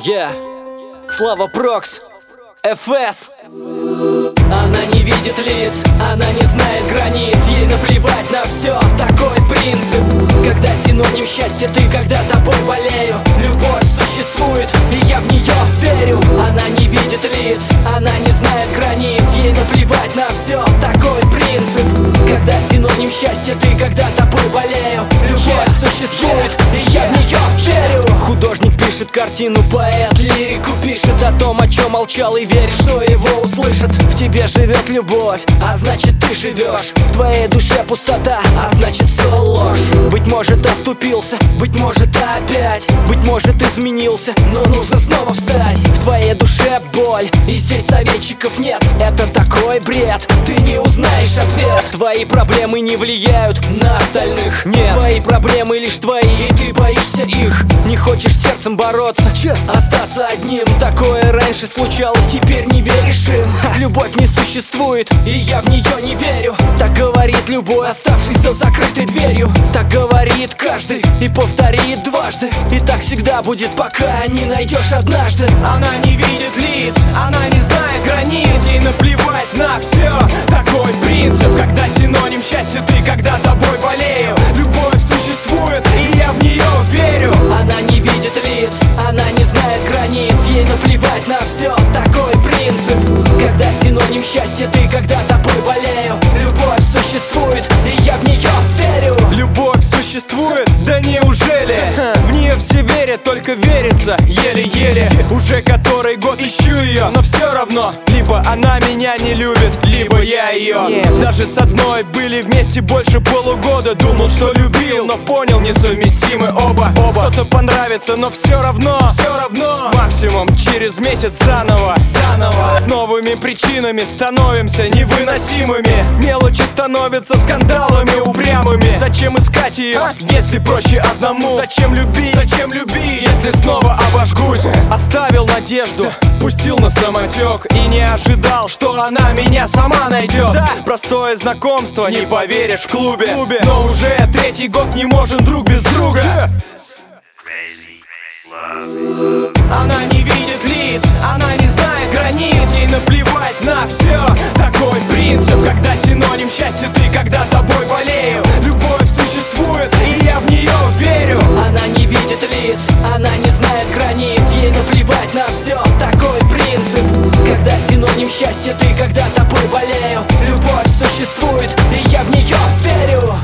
Yeah. Слава Прокс. ФС. Она не видит лиц, она не знает границ. Ей наплевать на все, такой принцип. Когда синоним счастья ты, когда тобой болею. Любовь существует, и я в нее верю. Она не видит лиц, она не знает границ. Ей наплевать на все, такой принцип. Когда синоним счастья ты, когда тобой болею. Любовь существует, и я в нее пишет картину, поэт лирику пишет О том, о чем молчал и верит, что его услышат. В тебе живет любовь, а значит ты живешь В твоей душе пустота, а значит все ложь. Быть может оступился, быть может опять. Быть может изменился, но нужно снова встать. В твоей душе боль, и здесь советчиков нет. Это такой бред, ты не узнаешь ответ. Твои проблемы не влияют на остальных. Нет, твои проблемы лишь твои, и ты боишься их. Не хочешь сердцем бороться, остаться одним. Такое раньше случалось, теперь не веришь им. Ха, Любовь не существует, и я в нее не верю. Так говорит любой, оставшийся закрытой дверью. Так говорит каждый, и повторит дважды всегда будет, пока не найдешь однажды. Она не видит лиц, она не знает границ. Ей наплевать на все, такой принцип Когда синоним счастья ты, когда тобой болею. Любовь существует, и я в нее верю. Она не видит лиц, она не знает границ. Ей наплевать на все, такой принцип Когда синоним счастья ты, когда существует? Да неужели? В нее все верят, только верится еле-еле. Уже который год ищу ее, но все равно. Либо она меня не любит, либо я ее Даже с одной были вместе больше полугода. Думал, что любил, но понял, несовместимы оба Кто-то понравится, но все равно, все равно. Максимум через месяц заново, заново. С новыми причинами становимся невыносимыми. Мелочи становятся скандалами упрямыми. Зачем искать ее, если проще одному? Зачем любить, зачем любить, если снова обожгусь? Оставил надежду, пустил на самотек И не ожидал, что она меня сама найдет. Простое знакомство, не поверишь в клубе. Но уже третий год не можем друг без друга Она не видит лиц, она не знает границ. Ей наплевать на все, такой принцип Когда синоним счастья ты, когда тобой болею. Любовь существует, и я в нее верю. Она не видит лиц, она не знает границ. Ей наплевать на все, такой принцип Когда синоним счастья ты, когда тобой болею. Любовь существует, и я в нее верю